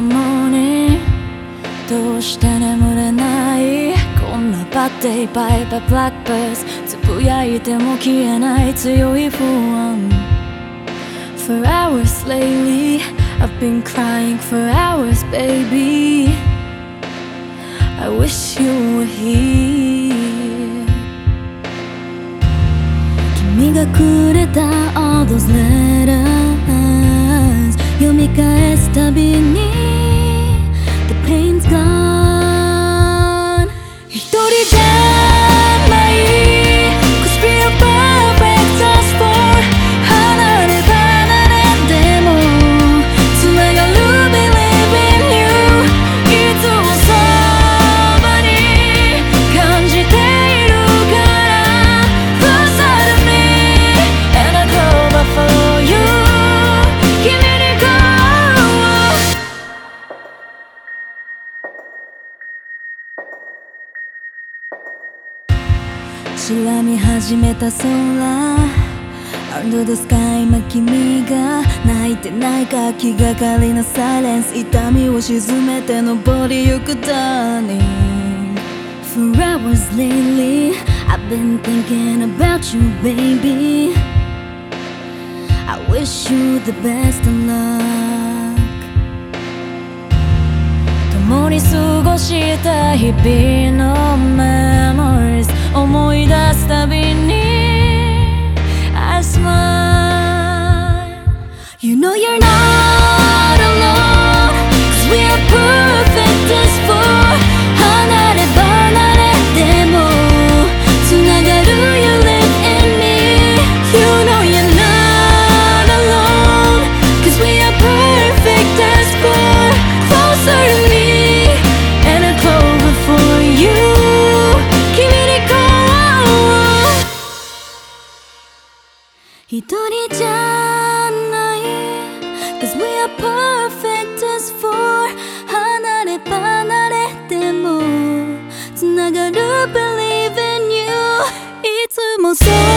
のにどうして眠れない？こんなバッテイバイバブラックベースつぶやいても消えない強い不安。For hours lately I've been crying for hours baby. I wish you were here. 君がくれた all those letters. 読み返すたびに白み始めた空 Under the sky 今君が泣いてないか気がかりなサイレンス痛みを沈めて登りゆく Darling For hours lately I've been thinking about you baby I wish you the best of luck 共に過ごした日々の一人じゃない Cause we are perfect as four 離れ離れでもつながる Believe in you いつもそう